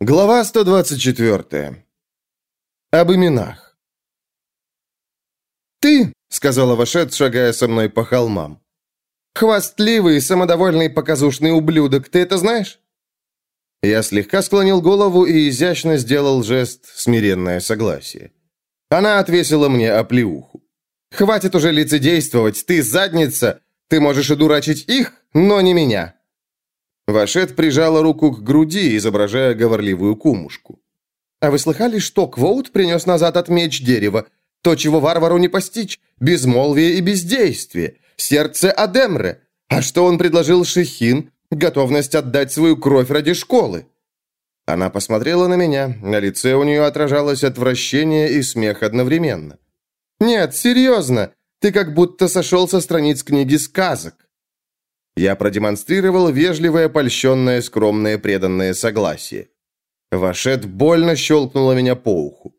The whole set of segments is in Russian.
Глава 124. Об именах. «Ты», — сказала Вашет, шагая со мной по холмам, — «хвастливый, самодовольный, показушный ублюдок, ты это знаешь?» Я слегка склонил голову и изящно сделал жест «смиренное согласие». Она отвесила мне оплеуху. «Хватит уже лицедействовать, ты задница! Ты можешь одурачить их, но не меня!» Вашет прижала руку к груди, изображая говорливую кумушку. «А вы слыхали, что Квоут принес назад от меч дерева? То, чего варвару не постичь, безмолвие и бездействие, сердце Адемре. А что он предложил Шихин? Готовность отдать свою кровь ради школы». Она посмотрела на меня, на лице у нее отражалось отвращение и смех одновременно. «Нет, серьезно, ты как будто сошел со страниц книги сказок. Я продемонстрировал вежливое, польщенное, скромное, преданное согласие. Вашет больно щелкнула меня по уху.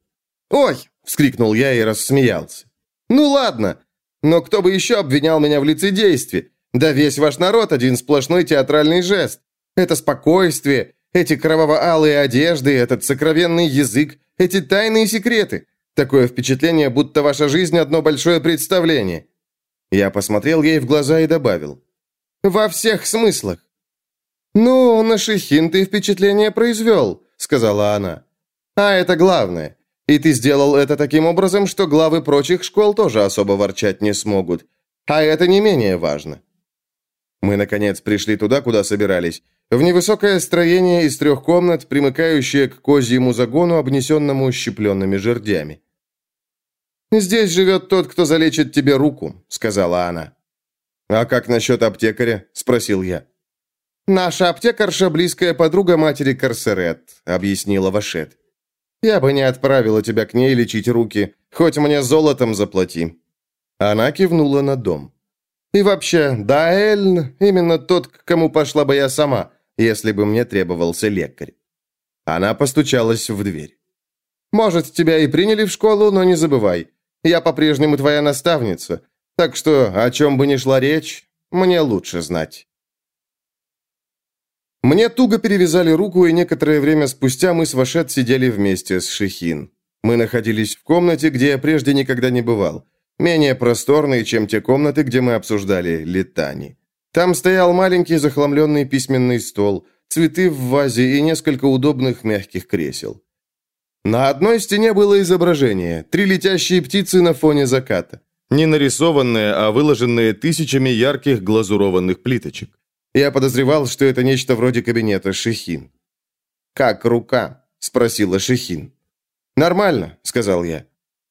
«Ой!» — вскрикнул я и рассмеялся. «Ну ладно, но кто бы еще обвинял меня в лицедействе? Да весь ваш народ один сплошной театральный жест. Это спокойствие, эти кроваво-алые одежды, этот сокровенный язык, эти тайные секреты. Такое впечатление, будто ваша жизнь одно большое представление». Я посмотрел ей в глаза и добавил. Во всех смыслах. «Ну, на Шихин ты впечатление произвел», — сказала она. «А это главное. И ты сделал это таким образом, что главы прочих школ тоже особо ворчать не смогут. А это не менее важно». Мы, наконец, пришли туда, куда собирались. В невысокое строение из трех комнат, примыкающее к козьему загону, обнесенному щепленными жердями. «Здесь живет тот, кто залечит тебе руку», — сказала она. «А как насчет аптекаря?» – спросил я. «Наша аптекарша – близкая подруга матери Корсерет», – объяснила Вашет. «Я бы не отправила тебя к ней лечить руки, хоть мне золотом заплати». Она кивнула на дом. «И вообще, Даэльн – именно тот, к кому пошла бы я сама, если бы мне требовался лекарь». Она постучалась в дверь. «Может, тебя и приняли в школу, но не забывай, я по-прежнему твоя наставница, так что, о чем бы ни шла речь, мне лучше знать. Мне туго перевязали руку, и некоторое время спустя мы с Вашет сидели вместе с Шихин. Мы находились в комнате, где я прежде никогда не бывал. Менее просторной, чем те комнаты, где мы обсуждали летани. Там стоял маленький захламленный письменный стол, цветы в вазе и несколько удобных мягких кресел. На одной стене было изображение, три летящие птицы на фоне заката. Не нарисованные, а выложенные тысячами ярких глазурованных плиточек. Я подозревал, что это нечто вроде кабинета Шехин. «Как рука?» – спросила Шехин. «Нормально», – сказал я.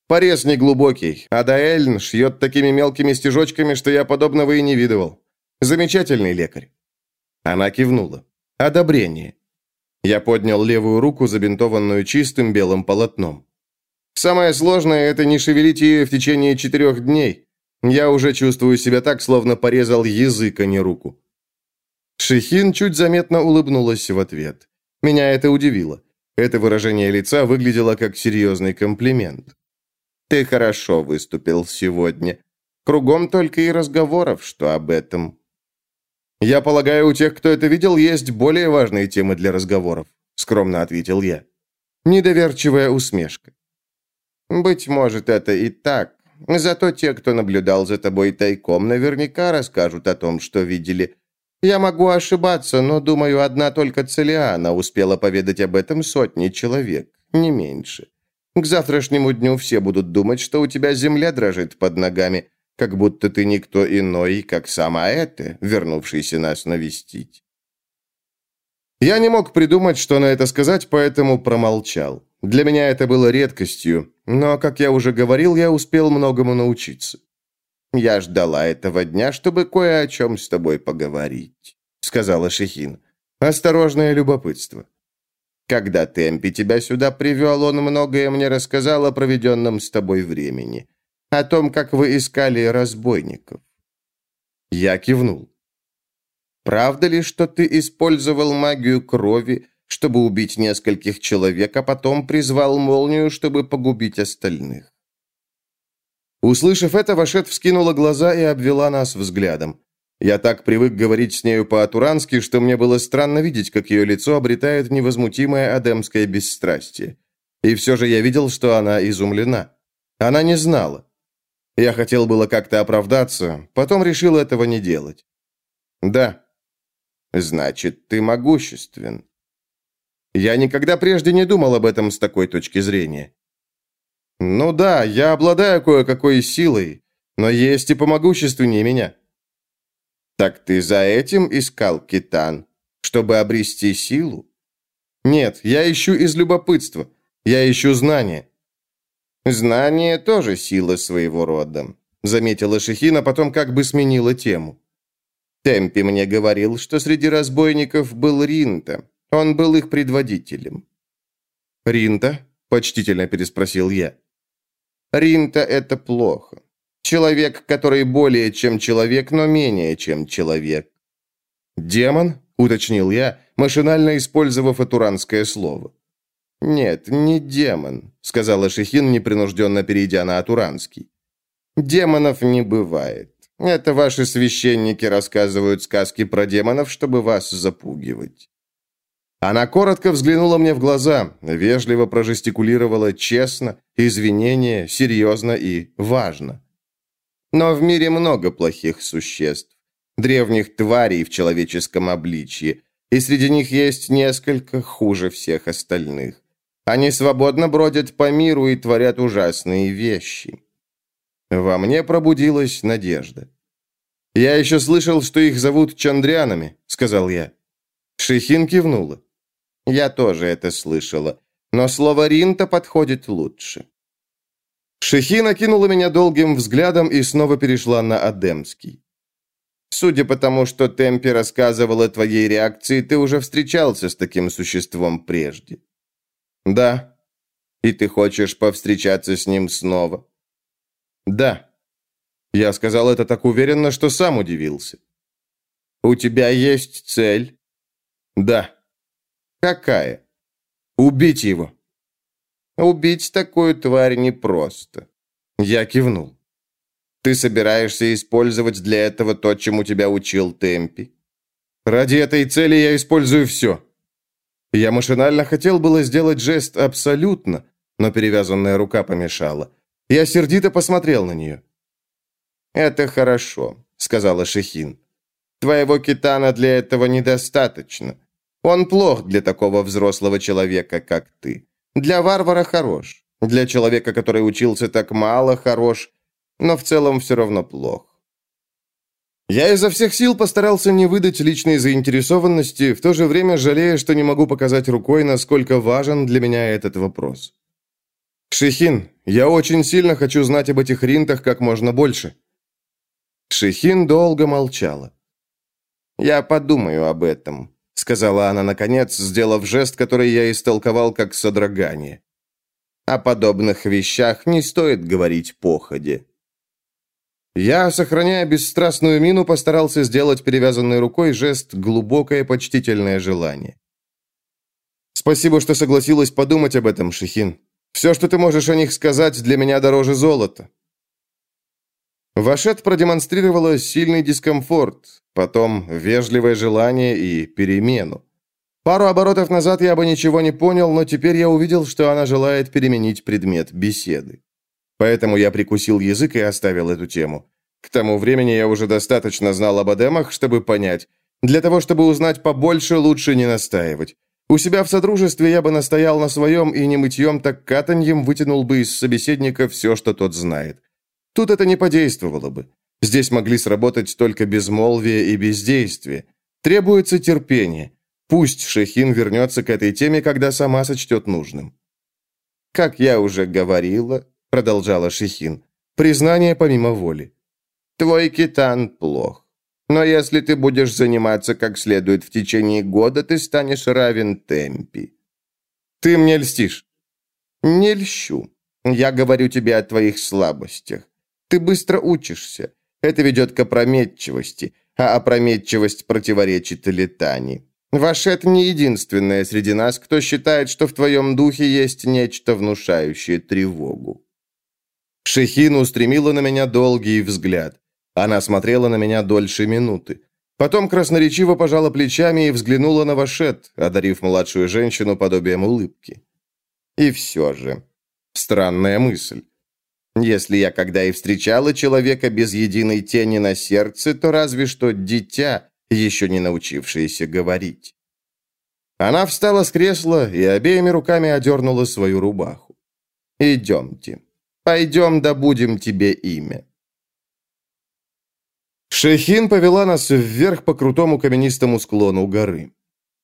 «Порез не глубокий, а Даэльн шьет такими мелкими стежочками, что я подобного и не видывал. Замечательный лекарь». Она кивнула. «Одобрение». Я поднял левую руку, забинтованную чистым белым полотном. Самое сложное – это не шевелить ее в течение четырех дней. Я уже чувствую себя так, словно порезал язык, а не руку. Шихин чуть заметно улыбнулась в ответ. Меня это удивило. Это выражение лица выглядело как серьезный комплимент. «Ты хорошо выступил сегодня. Кругом только и разговоров, что об этом». «Я полагаю, у тех, кто это видел, есть более важные темы для разговоров», скромно ответил я. Недоверчивая усмешка. «Быть может, это и так. Зато те, кто наблюдал за тобой тайком, наверняка расскажут о том, что видели. Я могу ошибаться, но, думаю, одна только Целиана успела поведать об этом сотни человек, не меньше. К завтрашнему дню все будут думать, что у тебя земля дрожит под ногами, как будто ты никто иной, как сама это, вернувшийся нас навестить». Я не мог придумать, что на это сказать, поэтому промолчал. Для меня это было редкостью, но, как я уже говорил, я успел многому научиться. «Я ждала этого дня, чтобы кое о чем с тобой поговорить», — сказала Шехин. «Осторожное любопытство». «Когда Темпи тебя сюда привел, он многое мне рассказал о проведенном с тобой времени, о том, как вы искали разбойников». Я кивнул. «Правда ли, что ты использовал магию крови, чтобы убить нескольких человек, а потом призвал молнию, чтобы погубить остальных. Услышав это, Вашет вскинула глаза и обвела нас взглядом. Я так привык говорить с нею по-атурански, что мне было странно видеть, как ее лицо обретает невозмутимое адемское бесстрастие. И все же я видел, что она изумлена. Она не знала. Я хотел было как-то оправдаться, потом решил этого не делать. «Да». «Значит, ты могуществен». Я никогда прежде не думал об этом с такой точки зрения. «Ну да, я обладаю кое-какой силой, но есть и помогущественнее меня». «Так ты за этим искал Китан, чтобы обрести силу?» «Нет, я ищу из любопытства. Я ищу знания». «Знание тоже сила своего рода», — заметила Шехина, потом как бы сменила тему. «Темпи мне говорил, что среди разбойников был Ринта. Он был их предводителем». «Ринта?» — почтительно переспросил я. «Ринта — это плохо. Человек, который более чем человек, но менее чем человек. «Демон?» — уточнил я, машинально использовав атуранское слово. «Нет, не демон», — сказала Шехин, непринужденно перейдя на атуранский. «Демонов не бывает. Это ваши священники рассказывают сказки про демонов, чтобы вас запугивать». Она коротко взглянула мне в глаза, вежливо прожестикулировала честно, извинение, серьезно и важно. Но в мире много плохих существ, древних тварей в человеческом обличье, и среди них есть несколько хуже всех остальных. Они свободно бродят по миру и творят ужасные вещи. Во мне пробудилась надежда. «Я еще слышал, что их зовут Чандрянами», — сказал я. Шихин кивнула. «Я тоже это слышала, но слово «ринта» подходит лучше». Шехи накинула меня долгим взглядом и снова перешла на Адемский. «Судя по тому, что Темпи рассказывал о твоей реакции, ты уже встречался с таким существом прежде». «Да». «И ты хочешь повстречаться с ним снова?» «Да». Я сказал это так уверенно, что сам удивился. «У тебя есть цель?» «Да». «Какая?» «Убить его». Убить такую тварь непросто. Я кивнул. Ты собираешься использовать для этого то, чему тебя учил Темпи? Ради этой цели я использую все. Я машинально хотел было сделать жест абсолютно, но перевязанная рука помешала. Я сердито посмотрел на нее. «Это хорошо», — сказала Шехин. «Твоего китана для этого недостаточно. Он плох для такого взрослого человека, как ты. Для варвара хорош. Для человека, который учился так мало, хорош. Но в целом все равно плох. Я изо всех сил постарался не выдать личной заинтересованности, в то же время жалея, что не могу показать рукой, насколько важен для меня этот вопрос. «Шихин, я очень сильно хочу знать об этих ринтах как можно больше». Шихин долго молчала. «Я подумаю об этом», сказала она наконец, сделав жест, который я истолковал как содрогание. О подобных вещах не стоит говорить походе. Я, сохраняя бесстрастную мину, постарался сделать перевязанной рукой жест глубокое почтительное желание. «Спасибо, что согласилась подумать об этом, Шихин. Все, что ты можешь о них сказать, для меня дороже золота». Вашет продемонстрировала сильный дискомфорт, потом вежливое желание и перемену. Пару оборотов назад я бы ничего не понял, но теперь я увидел, что она желает переменить предмет беседы. Поэтому я прикусил язык и оставил эту тему. К тому времени я уже достаточно знал об Адемах, чтобы понять. Для того, чтобы узнать побольше, лучше не настаивать. У себя в содружестве я бы настоял на своем и не мытьем, так катаньем вытянул бы из собеседника все, что тот знает. Тут это не подействовало бы. Здесь могли сработать только безмолвие и бездействие. Требуется терпение. Пусть Шехин вернется к этой теме, когда сама сочтет нужным. «Как я уже говорила», — продолжала Шехин, — «признание помимо воли. Твой китан плох. Но если ты будешь заниматься как следует в течение года, ты станешь равен темпи». «Ты мне льстишь». «Не льщу. Я говорю тебе о твоих слабостях. Ты быстро учишься. Это ведет к опрометчивости, а опрометчивость противоречит летани. Вашет не единственная среди нас, кто считает, что в твоем духе есть нечто внушающее тревогу. Шехин устремила на меня долгий взгляд. Она смотрела на меня дольше минуты. Потом красноречиво пожала плечами и взглянула на Вашет, одарив младшую женщину подобием улыбки. И все же. Странная мысль. Если я когда и встречала человека без единой тени на сердце, то разве что дитя, еще не научившееся говорить. Она встала с кресла и обеими руками одернула свою рубаху. «Идемте. Пойдем добудем тебе имя». Шехин повела нас вверх по крутому каменистому склону горы.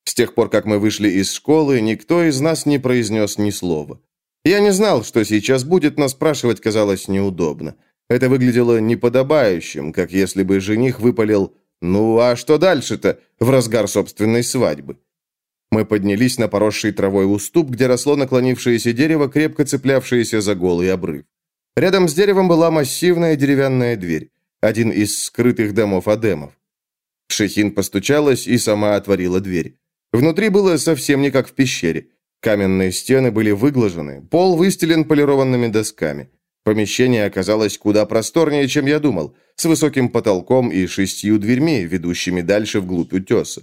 С тех пор, как мы вышли из школы, никто из нас не произнес ни слова. Я не знал, что сейчас будет, но спрашивать казалось неудобно. Это выглядело неподобающим, как если бы жених выпалил «Ну, а что дальше-то?» в разгар собственной свадьбы. Мы поднялись на поросший травой уступ, где росло наклонившееся дерево, крепко цеплявшееся за голый обрыв. Рядом с деревом была массивная деревянная дверь, один из скрытых домов Адемов. Шехин постучалась и сама отворила дверь. Внутри было совсем не как в пещере. Каменные стены были выглажены, пол выстелен полированными досками. Помещение оказалось куда просторнее, чем я думал, с высоким потолком и шестью дверьми, ведущими дальше вглубь утеса.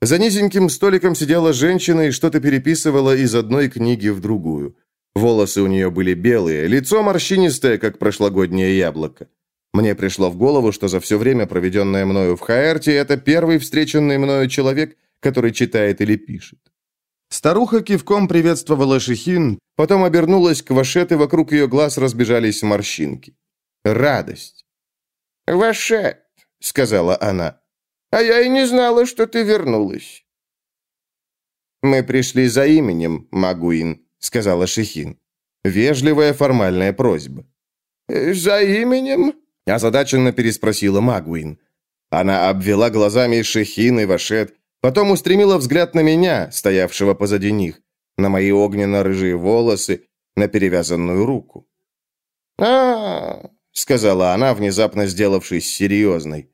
За низеньким столиком сидела женщина и что-то переписывала из одной книги в другую. Волосы у нее были белые, лицо морщинистое, как прошлогоднее яблоко. Мне пришло в голову, что за все время, проведенное мною в Хаэрте, это первый встреченный мною человек, который читает или пишет. Старуха кивком приветствовала Шихин, потом обернулась к Вашет, и вокруг ее глаз разбежались морщинки. Радость. «Вашет», — сказала она, — «а я и не знала, что ты вернулась». «Мы пришли за именем, Магуин», — сказала Шихин. Вежливая формальная просьба. «За именем?» — озадаченно переспросила Магуин. Она обвела глазами Шихин и Вашет, Потом устремила взгляд на меня, стоявшего позади них, на мои огненно-рыжие волосы, на перевязанную руку. а, сказала она, внезапно сделавшись серьезной.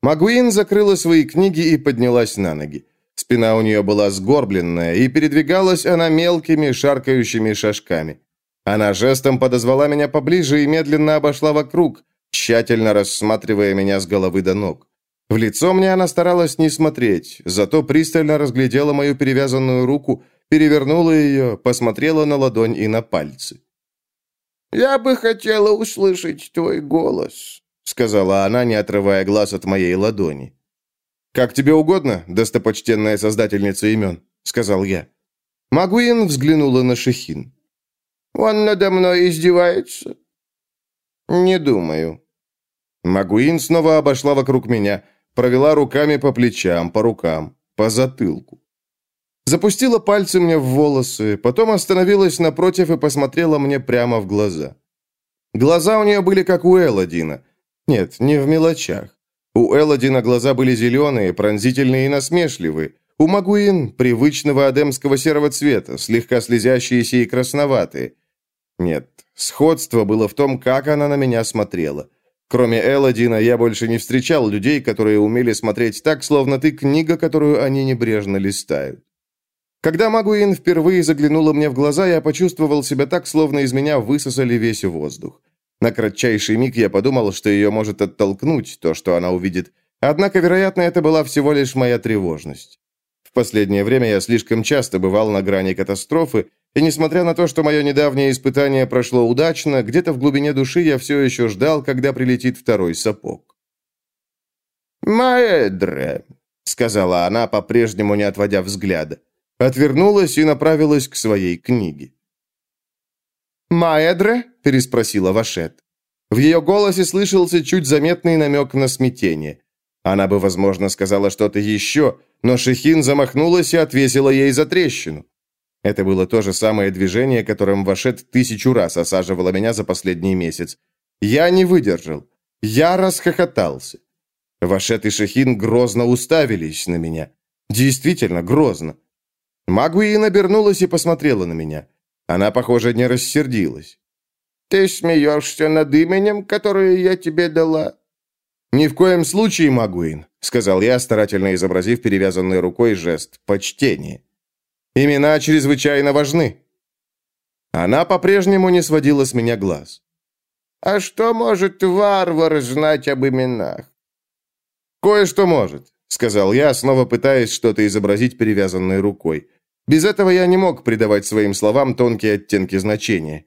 Магуин закрыла свои книги и поднялась на ноги. Спина у нее была сгорбленная, и передвигалась она мелкими, шаркающими шажками. Она жестом подозвала меня поближе и медленно обошла вокруг, тщательно рассматривая меня с головы до ног. В лицо мне она старалась не смотреть, зато пристально разглядела мою перевязанную руку, перевернула ее, посмотрела на ладонь и на пальцы. «Я бы хотела услышать твой голос», — сказала она, не отрывая глаз от моей ладони. «Как тебе угодно, достопочтенная создательница имен», — сказал я. Магуин взглянула на Шехин. «Он надо мной издевается?» «Не думаю». Магуин снова обошла вокруг меня, провела руками по плечам, по рукам, по затылку. Запустила пальцы мне в волосы, потом остановилась напротив и посмотрела мне прямо в глаза. Глаза у нее были как у Элладина. Нет, не в мелочах. У Элладина глаза были зеленые, пронзительные и насмешливые. У Магуин привычного адемского серого цвета, слегка слезящиеся и красноватые. Нет, сходство было в том, как она на меня смотрела. Кроме Элладина, я больше не встречал людей, которые умели смотреть так, словно ты книга, которую они небрежно листают. Когда Магуин впервые заглянула мне в глаза, я почувствовал себя так, словно из меня высосали весь воздух. На кратчайший миг я подумал, что ее может оттолкнуть то, что она увидит. Однако, вероятно, это была всего лишь моя тревожность. В последнее время я слишком часто бывал на грани катастрофы, и несмотря на то, что мое недавнее испытание прошло удачно, где-то в глубине души я все еще ждал, когда прилетит второй сапог. «Маэдре», — сказала она, по-прежнему не отводя взгляда. Отвернулась и направилась к своей книге. «Маэдре?» — переспросила Вашет. В ее голосе слышался чуть заметный намек на смятение. Она бы, возможно, сказала что-то еще, но Шехин замахнулась и отвесила ей за трещину. Это было то же самое движение, которым Вашет тысячу раз осаживала меня за последний месяц. Я не выдержал. Я расхохотался. Вашет и Шахин грозно уставились на меня. Действительно грозно. Магуин обернулась и посмотрела на меня. Она, похоже, не рассердилась. «Ты смеешься над именем, которое я тебе дала?» «Ни в коем случае, Магуин», — сказал я, старательно изобразив перевязанной рукой жест почтения. Имена чрезвычайно важны». Она по-прежнему не сводила с меня глаз. А что может варвар знать об именах? Кое-что может, сказал я, снова пытаясь что-то изобразить перевязанной рукой. Без этого я не мог придавать своим словам тонкие оттенки значения.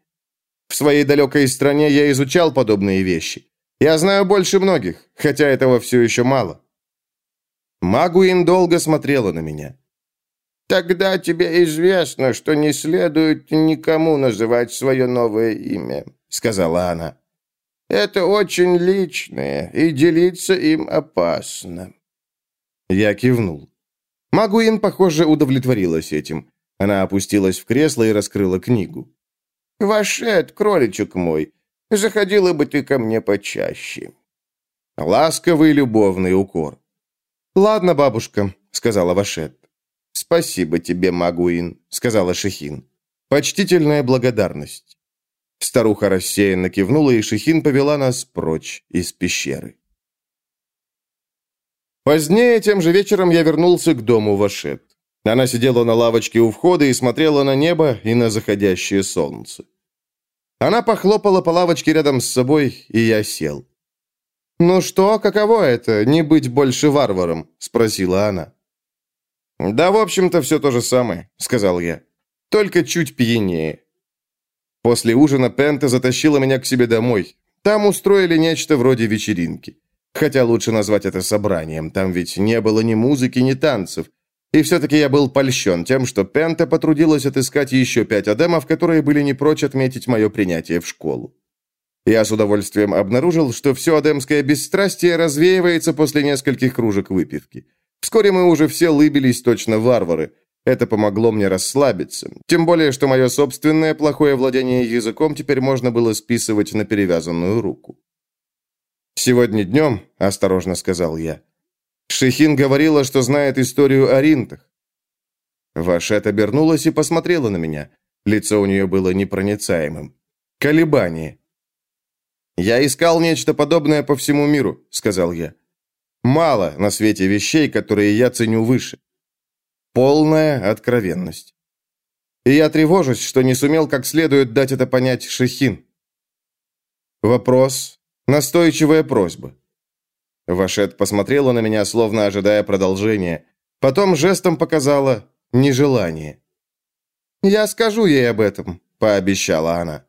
В своей далекой стране я изучал подобные вещи. Я знаю больше многих, хотя этого все еще мало. Магуин долго смотрела на меня. «Тогда тебе известно, что не следует никому называть свое новое имя», — сказала она. «Это очень личное, и делиться им опасно». Я кивнул. Магуин, похоже, удовлетворилась этим. Она опустилась в кресло и раскрыла книгу. «Вашет, кроличек мой, заходила бы ты ко мне почаще». Ласковый любовный укор. «Ладно, бабушка», — сказала Вашет. «Спасибо тебе, Магуин», — сказала Шехин. «Почтительная благодарность». Старуха рассеянно кивнула, и Шехин повела нас прочь из пещеры. Позднее, тем же вечером, я вернулся к дому Вашет. Она сидела на лавочке у входа и смотрела на небо и на заходящее солнце. Она похлопала по лавочке рядом с собой, и я сел. «Ну что, каково это, не быть больше варваром?» – спросила она. «Да, в общем-то, все то же самое», — сказал я. «Только чуть пьянее». После ужина Пента затащила меня к себе домой. Там устроили нечто вроде вечеринки. Хотя лучше назвать это собранием, там ведь не было ни музыки, ни танцев. И все-таки я был польщен тем, что Пента потрудилась отыскать еще пять адемов, которые были не прочь отметить мое принятие в школу. Я с удовольствием обнаружил, что все адемское бесстрастие развеивается после нескольких кружек выпивки. Вскоре мы уже все лыбились точно варвары. Это помогло мне расслабиться. Тем более, что мое собственное плохое владение языком теперь можно было списывать на перевязанную руку. «Сегодня днем», — осторожно сказал я, — Шехин говорила, что знает историю о ринтах. Вашет обернулась и посмотрела на меня. Лицо у нее было непроницаемым. Колебание. «Я искал нечто подобное по всему миру», — сказал я. Мало на свете вещей, которые я ценю выше. Полная откровенность. И я тревожусь, что не сумел как следует дать это понять Шехин. Вопрос, настойчивая просьба. Вашет посмотрела на меня, словно ожидая продолжения. Потом жестом показала нежелание. «Я скажу ей об этом», — пообещала она.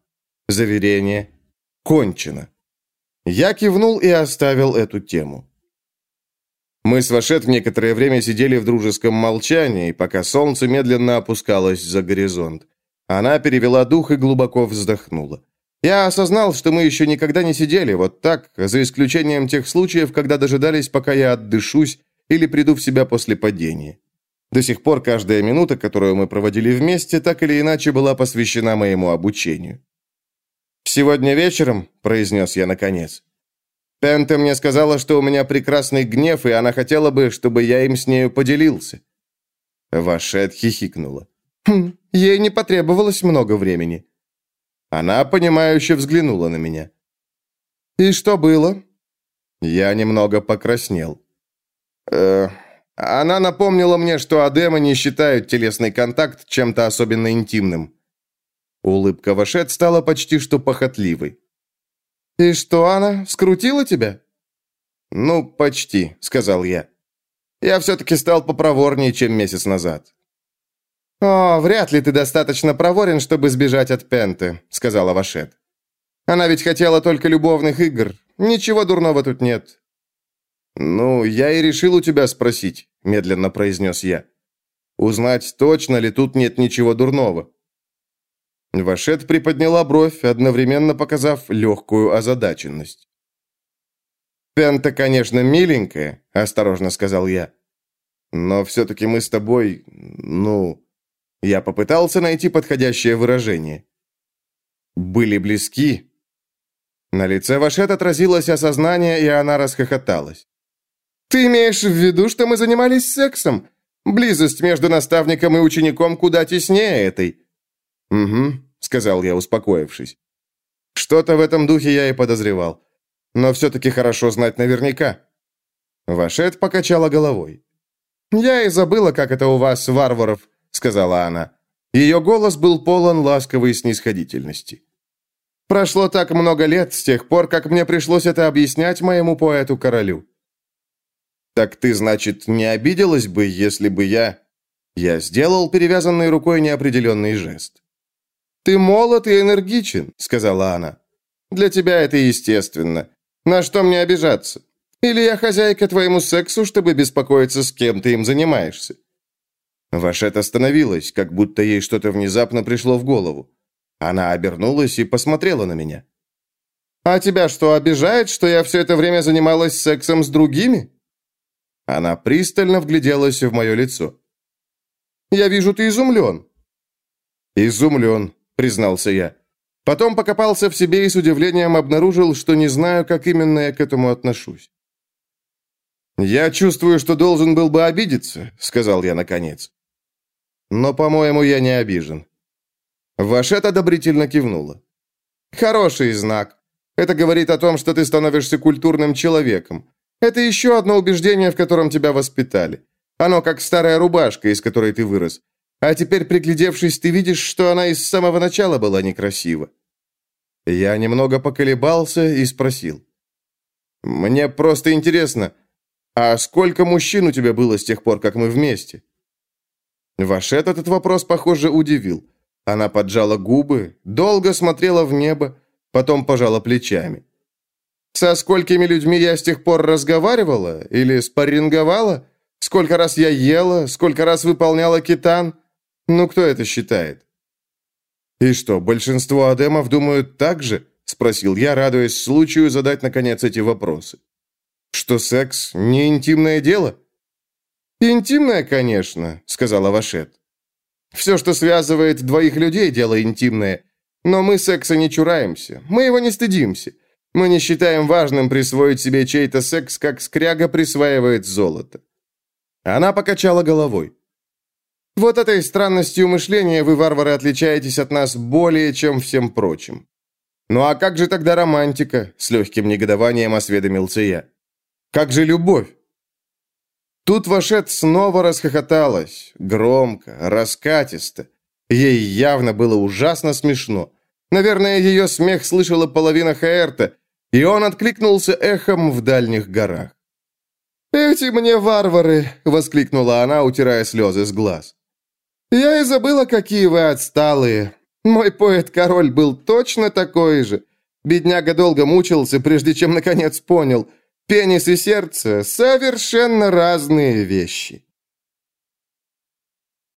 Заверение кончено. Я кивнул и оставил эту тему. Мы с Вашет некоторое время сидели в дружеском молчании, пока солнце медленно опускалось за горизонт. Она перевела дух и глубоко вздохнула. Я осознал, что мы еще никогда не сидели вот так, за исключением тех случаев, когда дожидались, пока я отдышусь или приду в себя после падения. До сих пор каждая минута, которую мы проводили вместе, так или иначе была посвящена моему обучению. «Сегодня вечером», — произнес я наконец, Пента мне сказала, что у меня прекрасный гнев, и она хотела бы, чтобы я им с нею поделился». Вашет хихикнула. «Хм, ей не потребовалось много времени». Она, понимающе взглянула на меня. «И что было?» Я немного покраснел. «Э, она напомнила мне, что адемы не считают телесный контакт чем-то особенно интимным». Улыбка Вашет стала почти что похотливой. «И что она, скрутила тебя?» «Ну, почти», — сказал я. «Я все-таки стал попроворнее, чем месяц назад». «О, вряд ли ты достаточно проворен, чтобы сбежать от Пенты», — сказала Вашет. «Она ведь хотела только любовных игр. Ничего дурного тут нет». «Ну, я и решил у тебя спросить», — медленно произнес я. «Узнать, точно ли тут нет ничего дурного». Вашет приподняла бровь, одновременно показав легкую озадаченность. «Пента, конечно, миленькая», — осторожно сказал я. «Но все-таки мы с тобой, ну...» Я попытался найти подходящее выражение. «Были близки». На лице Вашет отразилось осознание, и она расхохоталась. «Ты имеешь в виду, что мы занимались сексом? Близость между наставником и учеником куда теснее этой». «Угу, — сказал я, успокоившись. «Что-то в этом духе я и подозревал. Но все-таки хорошо знать наверняка». Вашет покачала головой. «Я и забыла, как это у вас, варваров», — сказала она. Ее голос был полон ласковой снисходительности. Прошло так много лет с тех пор, как мне пришлось это объяснять моему поэту-королю». «Так ты, значит, не обиделась бы, если бы я...» Я сделал перевязанной рукой неопределенный жест. «Ты молод и энергичен», — сказала она. «Для тебя это естественно. На что мне обижаться? Или я хозяйка твоему сексу, чтобы беспокоиться, с кем ты им занимаешься?» Вашет остановилась, как будто ей что-то внезапно пришло в голову. Она обернулась и посмотрела на меня. «А тебя что, обижает, что я все это время занималась сексом с другими?» Она пристально вгляделась в мое лицо. «Я вижу, ты изумлен». «Изумлен», — признался я. Потом покопался в себе и с удивлением обнаружил, что не знаю, как именно я к этому отношусь. «Я чувствую, что должен был бы обидеться», — сказал я наконец. «Но, по-моему, я не обижен». Вашет одобрительно кивнула. «Хороший знак. Это говорит о том, что ты становишься культурным человеком. Это еще одно убеждение, в котором тебя воспитали. Оно как старая рубашка, из которой ты вырос. А теперь, приглядевшись, ты видишь, что она и с самого начала была некрасива». Я немного поколебался и спросил. «Мне просто интересно, а сколько мужчин у тебя было с тех пор, как мы вместе?» Вашет этот вопрос, похоже, удивил. Она поджала губы, долго смотрела в небо, потом пожала плечами. «Со сколькими людьми я с тех пор разговаривала? Или спарринговала? Сколько раз я ела? Сколько раз выполняла китан? Ну, кто это считает?» «И что, большинство адемов думают так же?» — спросил я, радуясь случаю задать, наконец, эти вопросы. «Что секс — не интимное дело?» «Интимное, конечно», — сказала Вашет. «Все, что связывает двоих людей, дело интимное. Но мы секса не чураемся, мы его не стыдимся. Мы не считаем важным присвоить себе чей-то секс, как скряга присваивает золото». Она покачала головой. «Вот этой странностью мышления вы, варвары, отличаетесь от нас более, чем всем прочим». «Ну а как же тогда романтика?» — с легким негодованием осведомился я. «Как же любовь?» Тут Вашет снова расхохоталась, громко, раскатисто. Ей явно было ужасно смешно. Наверное, ее смех слышала половина Хаэрта, и он откликнулся эхом в дальних горах. «Эти мне варвары!» — воскликнула она, утирая слезы с глаз. «Я и забыла, какие вы отсталые. Мой поэт-король был точно такой же. Бедняга долго мучился, прежде чем наконец понял — Пенис и сердце — совершенно разные вещи.